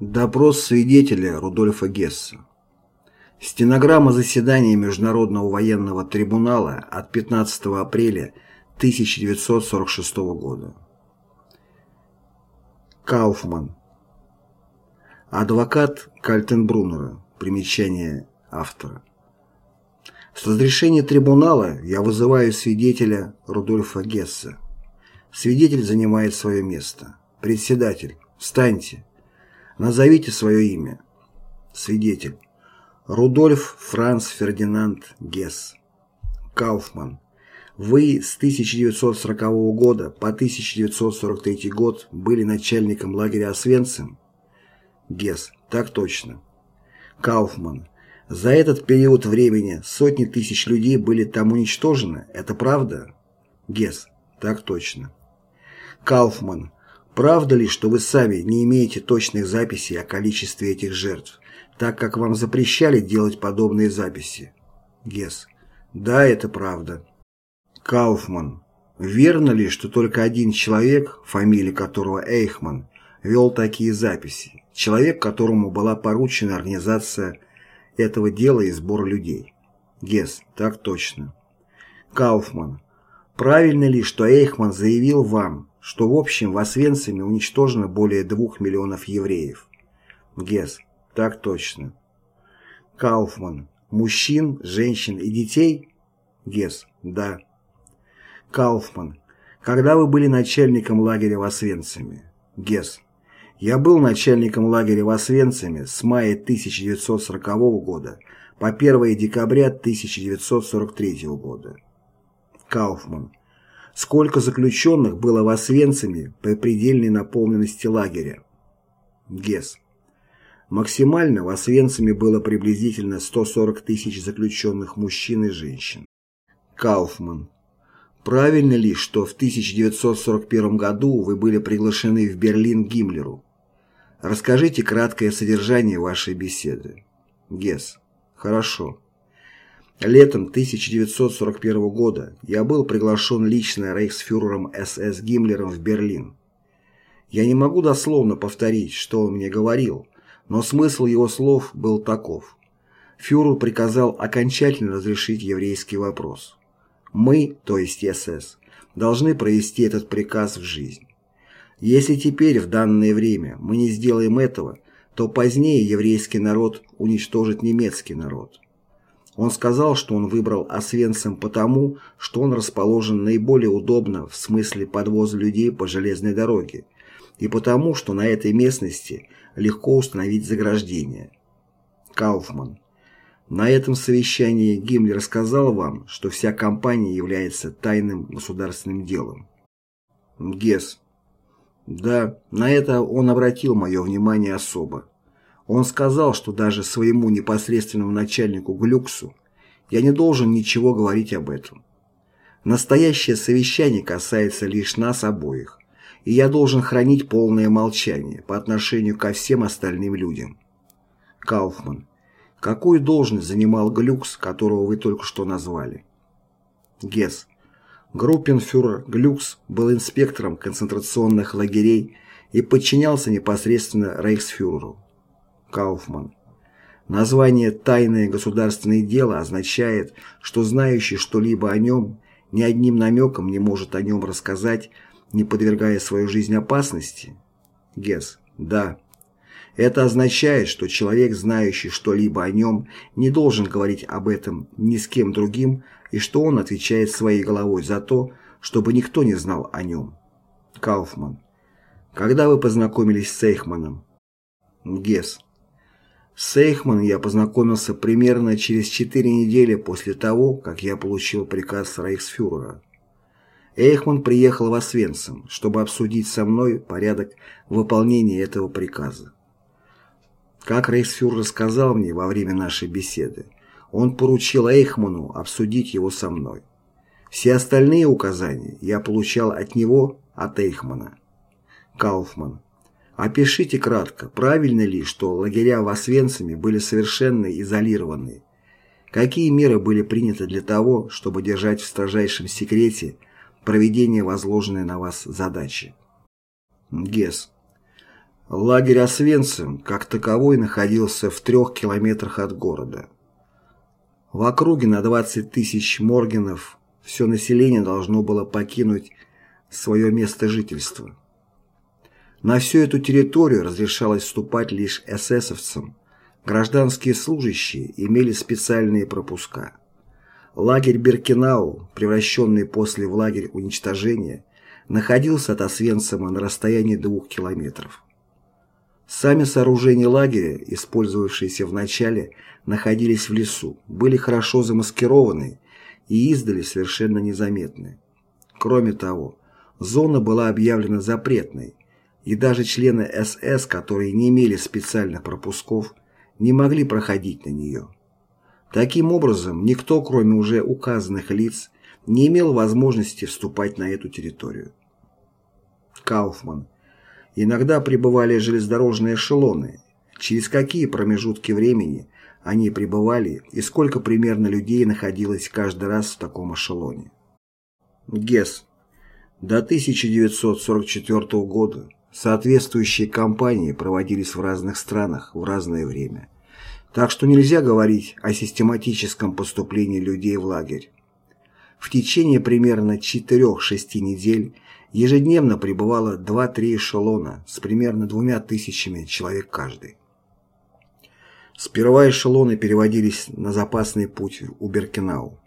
Допрос свидетеля Рудольфа Гесса. Стенограмма заседания Международного военного трибунала от 15 апреля 1946 года. Кауфман. Адвокат Кальтенбруннера. Примечание автора. С разрешения трибунала я вызываю свидетеля Рудольфа Гесса. Свидетель занимает свое место. Председатель, встаньте. Назовите свое имя. Свидетель. Рудольф Франц Фердинанд Гесс. Кауфман. Вы с 1940 года по 1943 год были начальником лагеря Освенцим? Гесс. Так точно. Кауфман. За этот период времени сотни тысяч людей были там уничтожены. Это правда? Гесс. Так точно. Кауфман. Правда ли, что вы сами не имеете точных записей о количестве этих жертв, так как вам запрещали делать подобные записи? Гесс. Да, это правда. Кауфман. Верно ли, что только один человек, фамилия которого Эйхман, вел такие записи? Человек, которому была поручена организация этого дела и сбор людей? Гесс. Так точно. Кауфман. Правильно ли, что Эйхман заявил вам, что в общем в Освенциме уничтожено более двух миллионов евреев. Гесс. Так точно. Кауфман. Мужчин, женщин и детей? Гесс. Да. Кауфман. Когда вы были начальником лагеря в Освенциме? Гесс. Я был начальником лагеря в Освенциме с мая 1940 года по 1 декабря 1943 года. Кауфман. Сколько заключенных было в Освенциме при предельной наполненности лагеря? ГЕС. Максимально в Освенциме было приблизительно 140 тысяч заключенных мужчин и женщин. Кауфман. Правильно ли, что в 1941 году вы были приглашены в Берлин Гиммлеру? Расскажите краткое содержание вашей беседы. ГЕС. Хорошо. Летом 1941 года я был приглашен лично рейхсфюрером СС Гиммлером в Берлин. Я не могу дословно повторить, что он мне говорил, но смысл его слов был таков. Фюрер приказал окончательно разрешить еврейский вопрос. Мы, то есть СС, должны провести этот приказ в жизнь. Если теперь, в данное время, мы не сделаем этого, то позднее еврейский народ уничтожит немецкий народ. Он сказал, что он выбрал Освенцим потому, что он расположен наиболее удобно в смысле подвоза людей по железной дороге, и потому, что на этой местности легко установить заграждение. Кауфман. На этом совещании Гиммлер сказал вам, что вся кампания является тайным государственным делом. Гесс. Да, на это он обратил мое внимание особо. Он сказал, что даже своему непосредственному начальнику Глюксу я не должен ничего говорить об этом. Настоящее совещание касается лишь нас обоих, и я должен хранить полное молчание по отношению ко всем остальным людям. Кауфман. Какую должность занимал Глюкс, которого вы только что назвали? Гесс. Группенфюрер Глюкс был инспектором концентрационных лагерей и подчинялся непосредственно рейхсфюреру. Кауфман. Название «тайное государственное дело» означает, что знающий что-либо о нем ни одним намеком не может о нем рассказать, не подвергая свою жизнь опасности? Гесс. Да. Это означает, что человек, знающий что-либо о нем, не должен говорить об этом ни с кем другим, и что он отвечает своей головой за то, чтобы никто не знал о нем. Кауфман. Когда вы познакомились с Эйхманом? Гесс. С Эйхман я познакомился примерно через четыре недели после того, как я получил приказ рейхсфюрера. Эйхман приехал в Освенцим, чтобы обсудить со мной порядок выполнения этого приказа. Как рейхсфюрер сказал мне во время нашей беседы, он поручил Эйхману обсудить его со мной. Все остальные указания я получал от него, от Эйхмана. Кауфман. Опишите кратко, правильно ли, что лагеря в Освенциме были совершенно изолированы? Какие меры были приняты для того, чтобы держать в строжайшем секрете проведение возложенной на вас задачи? Гесс. Лагерь Освенцим, как таковой, находился в трех километрах от города. В округе на 20 тысяч моргенов все население должно было покинуть свое место жительства. На всю эту территорию разрешалось вступать лишь эсэсовцам, гражданские служащие имели специальные пропуска. Лагерь Беркинау, превращенный после в лагерь уничтожения, находился от Освенцима на расстоянии двух километров. Сами сооружения лагеря, использовавшиеся в начале, находились в лесу, были хорошо замаскированы и издали совершенно незаметны. Кроме того, зона была объявлена запретной, и даже члены СС, которые не имели специальных пропусков, не могли проходить на нее. Таким образом, никто, кроме уже указанных лиц, не имел возможности вступать на эту территорию. Кауфман. Иногда прибывали железнодорожные эшелоны. Через какие промежутки времени они прибывали и сколько примерно людей находилось каждый раз в таком эшелоне. ГЕС. До 1944 года соответствующие кампании проводились в разных странах в разное время. Так что нельзя говорить о систематическом поступлении людей в лагерь. В течение примерно 4-6 недель ежедневно прибывало 2-3 эшелона с примерно двумя тысячами человек каждый. Сперва эшелоны переводились на запасный путь у Беркинау.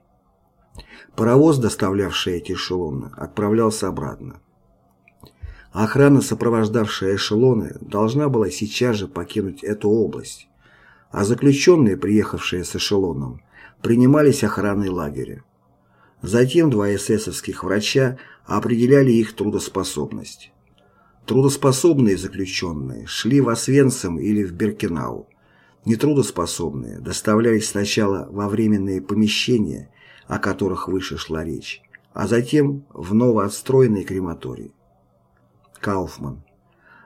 Паровоз, доставлявший эти эшелоны, отправлялся обратно. Охрана, сопровождавшая эшелоны, должна была сейчас же покинуть эту область, а заключенные, приехавшие с эшелоном, принимались охраной лагеря. Затем два эсэсовских врача определяли их трудоспособность. Трудоспособные заключенные шли в Освенцим или в Беркинау. Нетрудоспособные доставлялись сначала во временные помещения, о которых выше шла речь, а затем в новоотстроенный крематорий. Кауфман.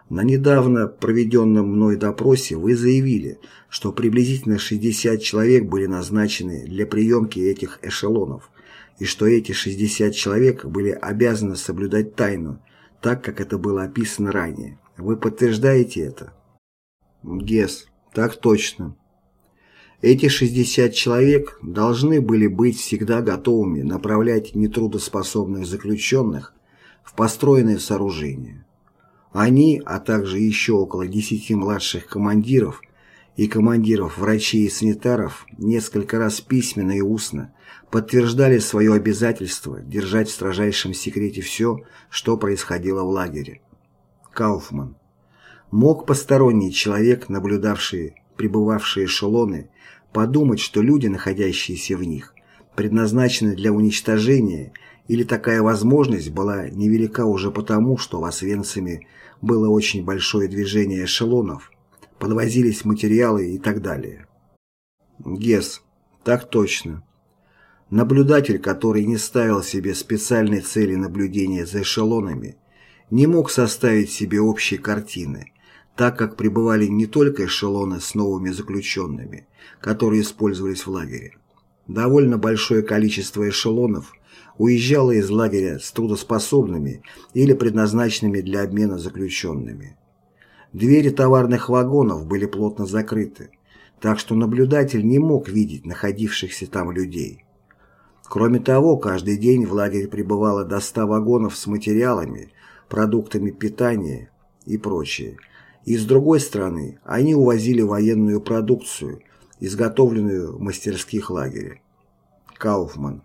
На недавно проведенном мной допросе вы заявили, что приблизительно 60 человек были назначены для приемки этих эшелонов, и что эти 60 человек были обязаны соблюдать тайну, так как это было описано ранее. Вы подтверждаете это? Гес. Так точно. Эти 60 человек должны были быть всегда готовыми направлять нетрудоспособных заключенных в построенное сооружение. Они, а также еще около 10 младших командиров и командиров врачей и санитаров несколько раз письменно и устно подтверждали свое обязательство держать в строжайшем секрете все, что происходило в лагере. Кауфман. Мог посторонний человек, наблюдавший прибывавшие эшелоны, подумать, что люди, находящиеся в них, предназначены для уничтожения, или такая возможность была невелика уже потому, что в Освенциме было очень большое движение эшелонов, подвозились материалы и так далее. Гес. Так точно. Наблюдатель, который не ставил себе специальной цели наблюдения за эшелонами, не мог составить себе общей картины, так как прибывали не только эшелоны с новыми заключенными, которые использовались в лагере. Довольно большое количество эшелонов уезжало из лагеря с трудоспособными или предназначенными для обмена заключенными. Двери товарных вагонов были плотно закрыты, так что наблюдатель не мог видеть находившихся там людей. Кроме того, каждый день в лагерь прибывало до 100 вагонов с материалами, продуктами питания и прочее. И с другой стороны, они увозили военную продукцию, изготовленную в мастерских лагеря. Кауфман.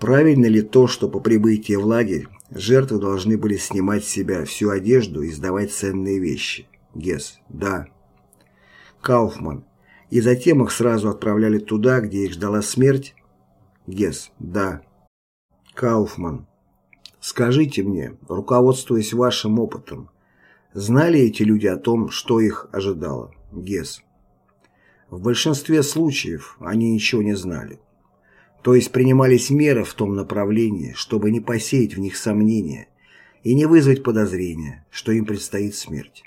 Правильно ли то, что по прибытии в лагерь жертвы должны были снимать с себя всю одежду и сдавать ценные вещи? Гес. Да. Кауфман. И затем их сразу отправляли туда, где их ждала смерть? Гес. Да. Кауфман. Скажите мне, руководствуясь вашим опытом, знали эти люди о том, что их ожидало? Гес. В большинстве случаев они ничего не знали. То есть принимались меры в том направлении, чтобы не посеять в них сомнения и не вызвать подозрения, что им предстоит смерть.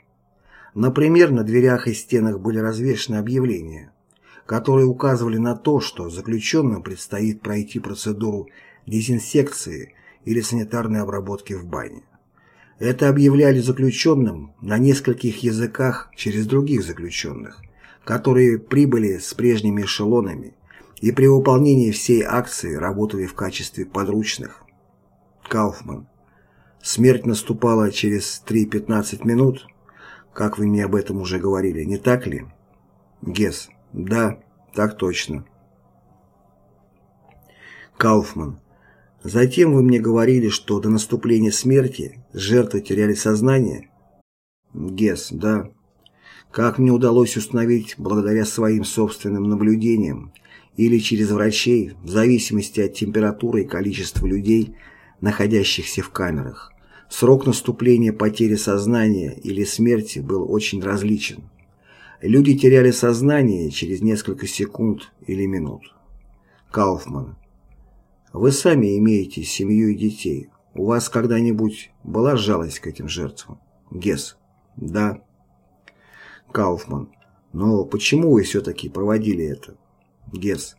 Например, на дверях и стенах были развешаны объявления которые указывали на то, что заключенным предстоит пройти процедуру дезинсекции или санитарной обработки в бане. Это объявляли заключенным на нескольких языках через других заключенных, которые прибыли с прежними эшелонами и при выполнении всей акции работали в качестве подручных. Кауфман. Смерть наступала через 3-15 минут, как вы мне об этом уже говорили, не так ли? Гес. Да, так точно. Кауфман. Затем вы мне говорили, что до наступления смерти жертвы теряли сознание? Гес. Да. Как мне удалось установить благодаря своим собственным наблюдениям или через врачей, в зависимости от температуры и количества людей, находящихся в камерах, срок наступления потери сознания или смерти был очень различен. Люди теряли сознание через несколько секунд или минут. Кауфман. Вы сами имеете семью и детей. У вас когда-нибудь была жалость к этим жертвам? Гес. Да. Кауфман. Но почему вы все-таки проводили это? Гес.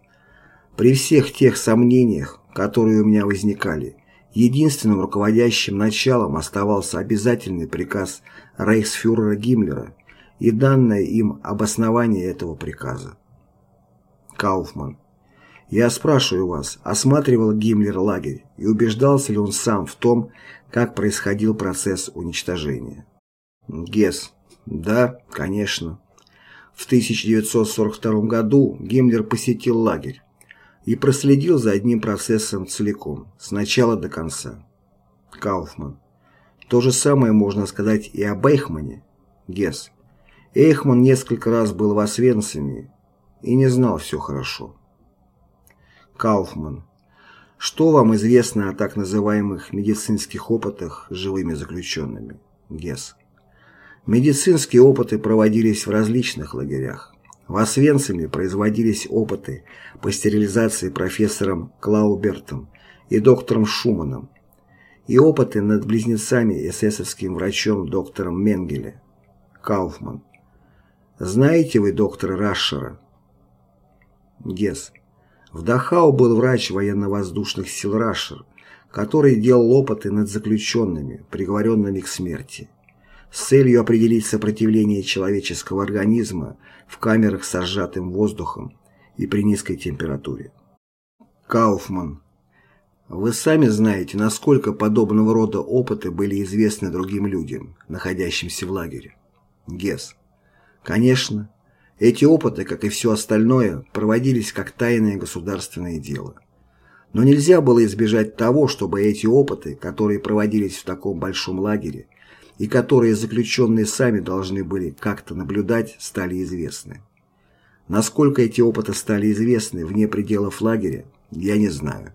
При всех тех сомнениях, которые у меня возникали, единственным руководящим началом оставался обязательный приказ рейхсфюрера Гиммлера и данное им обоснование этого приказа. Кауфман. Я спрашиваю вас, осматривал Гиммлер лагерь и убеждался ли он сам в том, как происходил процесс уничтожения? Гесс. Да, конечно. В 1942 году Гиммлер посетил лагерь и проследил за одним процессом целиком, с начала до конца. Кауфман. То же самое можно сказать и об Эйхмане. Гесс. Эйхман несколько раз был в Освенциме и не знал все хорошо. Кауфман. Что вам известно о так называемых медицинских опытах с живыми заключенными? Гесс. Медицинские опыты проводились в различных лагерях. В Освенциме производились опыты по стерилизации профессором Клаубертом и доктором Шуманом и опыты над близнецами эсэсовским врачом доктором Менгеле. Кауфман. Знаете вы доктора Рашера? Гесс. В Дахау был врач военно-воздушных сил Рашер, который делал опыты над заключенными, приговоренными к смерти, с целью определить сопротивление человеческого организма в камерах с сжатым воздухом и при низкой температуре. Кауфман. Вы сами знаете, насколько подобного рода опыты были известны другим людям, находящимся в лагере. Гесс. Конечно, эти опыты, как и все остальное, проводились как тайное государственное дело. Но нельзя было избежать того, чтобы эти опыты, которые проводились в таком большом лагере, и которые заключенные сами должны были как-то наблюдать, стали известны. Насколько эти опыты стали известны вне пределов лагеря, я не знаю.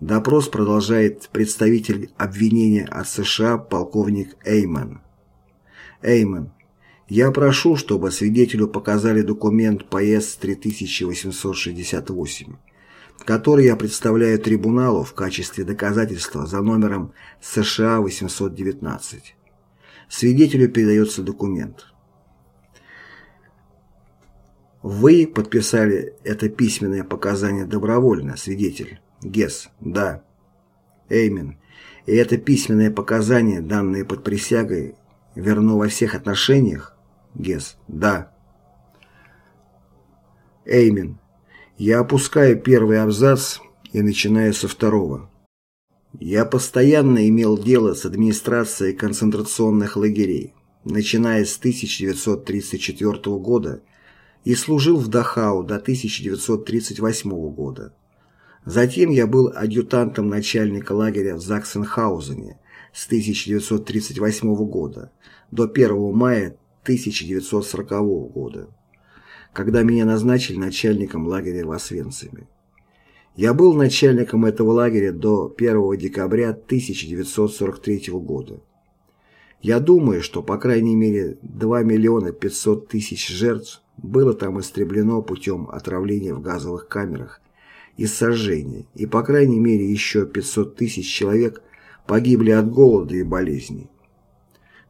Допрос продолжает представитель обвинения от США полковник Эйман. Эйман, я прошу, чтобы свидетелю показали документ ПС-3868, который я представляю трибуналу в качестве доказательства за номером США-819. Свидетелю передается документ. Вы подписали это письменное показание добровольно, свидетель? Гес. Да. Эймен. И это письменное показание, данное под присягой, верно во всех отношениях? Гес. Да. Эймин. Я опускаю первый абзац и начинаю со второго. Я постоянно имел дело с администрацией концентрационных лагерей, начиная с 1934 года и служил в Дахау до 1938 года. Затем я был адъютантом начальника лагеря в Заксенхаузене с 1938 года до 1 мая 1940 года, когда меня назначили начальником лагеря в Освенциме. Я был начальником этого лагеря до 1 декабря 1943 года. Я думаю, что по крайней мере 2 миллиона 500 тысяч жертв было там истреблено путем отравления в газовых камерах и сожжения, и по крайней мере еще 500 тысяч человек погибли от голода и болезней.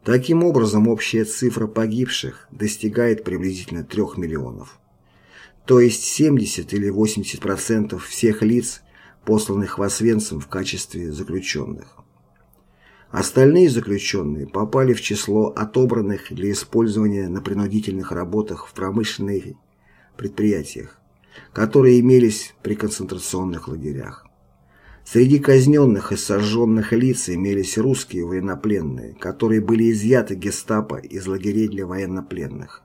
Таким образом, общая цифра погибших достигает приблизительно 3 миллионов. То есть 70 или 80% всех лиц, посланных в Освенцим в качестве заключенных. Остальные заключенные попали в число отобранных для использования на принудительных работах в промышленных предприятиях, которые имелись при концентрационных лагерях. Среди казненных и сожженных лиц имелись русские военнопленные, которые были изъяты гестапо из лагерей для военнопленных.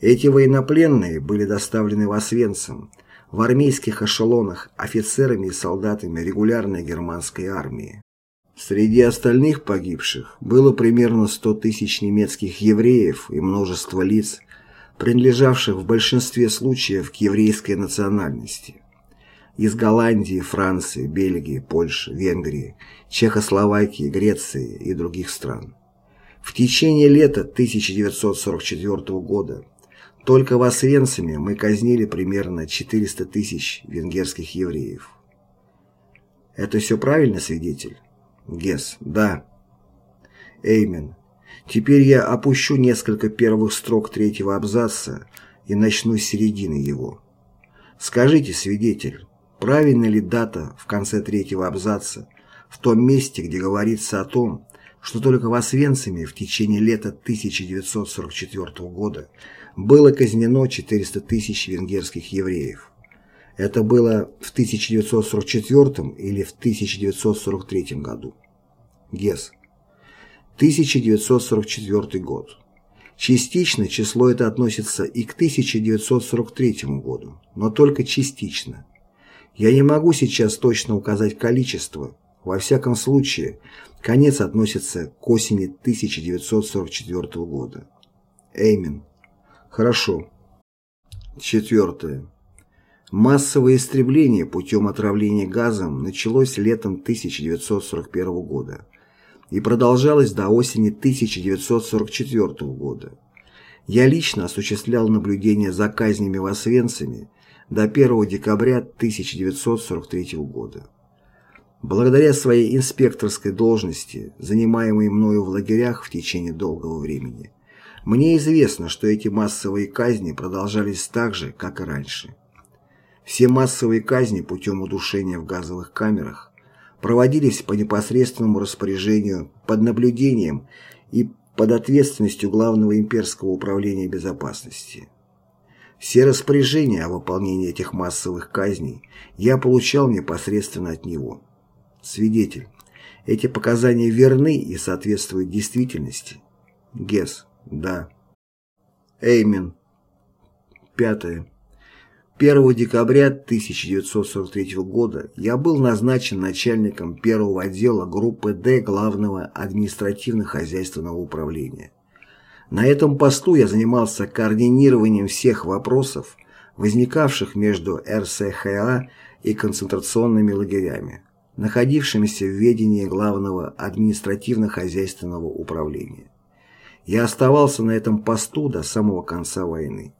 Эти военнопленные были доставлены в Освенцим в армейских эшелонах офицерами и солдатами регулярной германской армии. Среди остальных погибших было примерно 100 тысяч немецких евреев и множество лиц, принадлежавших в большинстве случаев к еврейской национальности. Из Голландии, Франции, Бельгии, Польши, Венгрии, Чехословакии, Греции и других стран. В течение лета 1944 года только в Освенциме мы казнили примерно 400 тысяч венгерских евреев. Это все правильно, свидетель? Гес. Да. Эймен. Теперь я опущу несколько первых строк третьего абзаца и начну с середины его. Скажите, свидетель, правильна ли дата в конце третьего абзаца, в том месте, где говорится о том, что только в Освенциме в течение лета 1944 года было казнено 400 тысяч венгерских евреев. Это было в 1944 или в 1943 году. Гес. 1944 год. Частично число это относится и к 1943 году, но только частично. Я не могу сейчас точно указать количество, во всяком случае, конец относится к осени 1944 года. Эймен. Хорошо. Четвертое. Массовое истребление путем отравления газом началось летом 1941 года и продолжалось до осени 1944 года. Я лично осуществлял наблюдение за казнями в Освенциме до 1 декабря 1943 года. Благодаря своей инспекторской должности, занимаемой мною в лагерях в течение долгого времени, мне известно, что эти массовые казни продолжались так же, как и раньше. Все массовые казни путем удушения в газовых камерах проводились по непосредственному распоряжению, под наблюдением и под ответственностью Главного имперского управления безопасности. Все распоряжения о выполнении этих массовых казней я получал непосредственно от него. Свидетель. Эти показания верны и соответствуют действительности. Гес. Да. Эймен. Пятое. 1 декабря 1943 года я был назначен начальником первого отдела группы «Д» Главного административно-хозяйственного управления. На этом посту я занимался координированием всех вопросов, возникавших между РСХА и концентрационными лагерями, находившимися в ведении Главного административно-хозяйственного управления. Я оставался на этом посту до самого конца войны.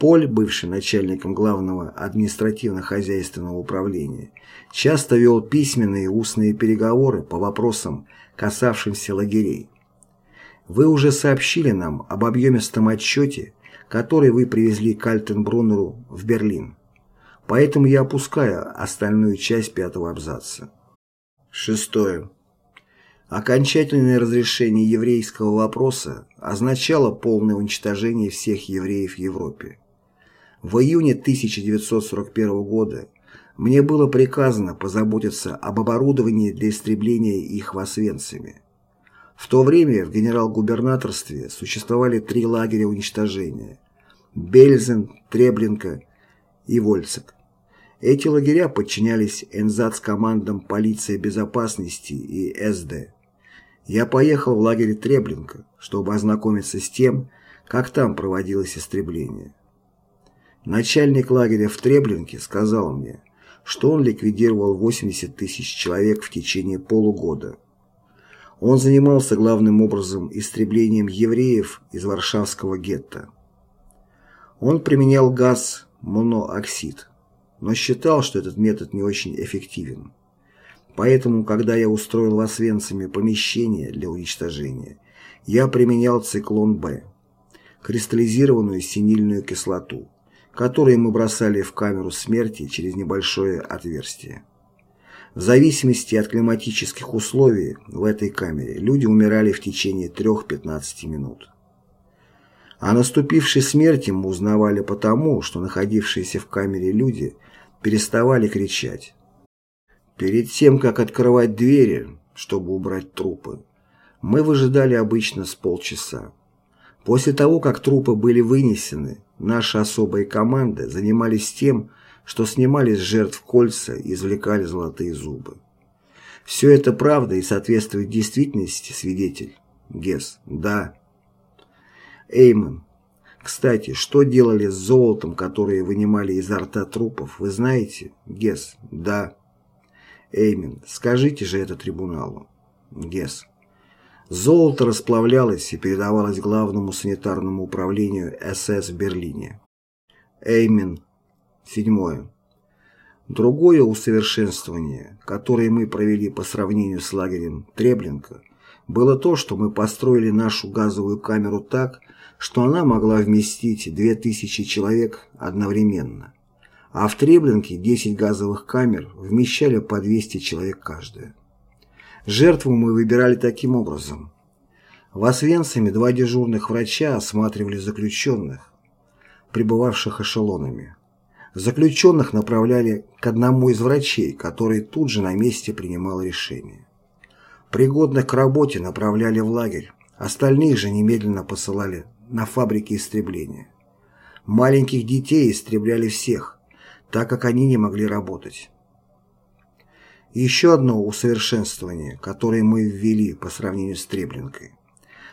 Поль, бывший начальником главного административно-хозяйственного управления, часто вел письменные и устные переговоры по вопросам, касавшимся лагерей. Вы уже сообщили нам об объемистом отчете, который вы привезли к Альтенбруннеру в Берлин. Поэтому я опускаю остальную часть пятого абзаца. Шестое. Окончательное разрешение еврейского вопроса означало полное уничтожение всех евреев в Европе. В июне 1941 года мне было приказано позаботиться об оборудовании для истребления их в Освенциме. В то время в генерал-губернаторстве существовали три лагеря уничтожения – Бельзен, Треблинка и Вольцек. Эти лагеря подчинялись командам полиции безопасности и СД. Я поехал в лагерь Треблинка, чтобы ознакомиться с тем, как там проводилось истребление. Начальник лагеря в Треблинке сказал мне, что он ликвидировал 80 тысяч человек в течение полугода. Он занимался главным образом истреблением евреев из Варшавского гетто. Он применял газ монооксид, но считал, что этот метод не очень эффективен. Поэтому, когда я устроил в Освенциме помещение для уничтожения, я применял циклон Б, кристаллизированную синильную кислоту, которые мы бросали в камеру смерти через небольшое отверстие. В зависимости от климатических условий в этой камере люди умирали в течение 3-15 минут. О наступившей смерти мы узнавали потому, что находившиеся в камере люди переставали кричать. Перед тем, как открывать двери, чтобы убрать трупы, мы выжидали обычно с полчаса. После того, как трупы были вынесены, наши особые команды занимались тем, что снимали с жертв кольца и извлекали золотые зубы. Все это правда и соответствует действительности, свидетель? Гес. Да. Эймон. Кстати, что делали с золотом, которое вынимали изо рта трупов, вы знаете? Гес. Да. Эймин. Скажите же это трибуналу. Гес. Золото расплавлялось и передавалось главному санитарному управлению СС в Берлине. Эймин. Седьмое. Другое усовершенствование, которое мы провели по сравнению с лагерем Треблинка, было то, что мы построили нашу газовую камеру так, что она могла вместить 2000 человек одновременно, а в Треблинке 10 газовых камер вмещали по 200 человек каждая. Жертву мы выбирали таким образом. В Освенциме два дежурных врача осматривали заключенных, прибывавших эшелонами. Заключенных направляли к одному из врачей, который тут же на месте принимал решение. Пригодных к работе направляли в лагерь, остальных же немедленно посылали на фабрики истребления. Маленьких детей истребляли всех, так как они не могли работать. Еще одно усовершенствование, которое мы ввели по сравнению с Треблинкой.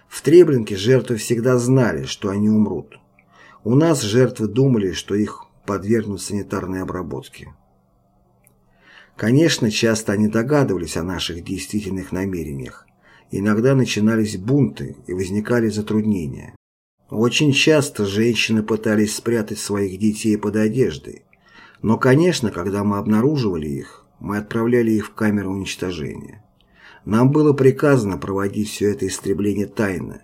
В Треблинке жертвы всегда знали, что они умрут. У нас жертвы думали, что их подвергнут санитарной обработке. Конечно, часто они догадывались о наших действительных намерениях. Иногда начинались бунты и возникали затруднения. Очень часто женщины пытались спрятать своих детей под одеждой. Но, конечно, когда мы обнаруживали их, мы отправляли их в камеру уничтожения. Нам было приказано проводить все это истребление тайно,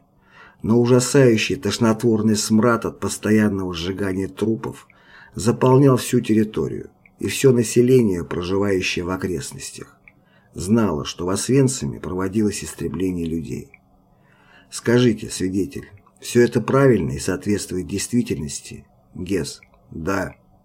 но ужасающий тошнотворный смрад от постоянного сжигания трупов заполнял всю территорию, и все население, проживающее в окрестностях, знало, что в Освенциме проводилось истребление людей. Скажите, свидетель, все это правильно и соответствует действительности? Гес. Да.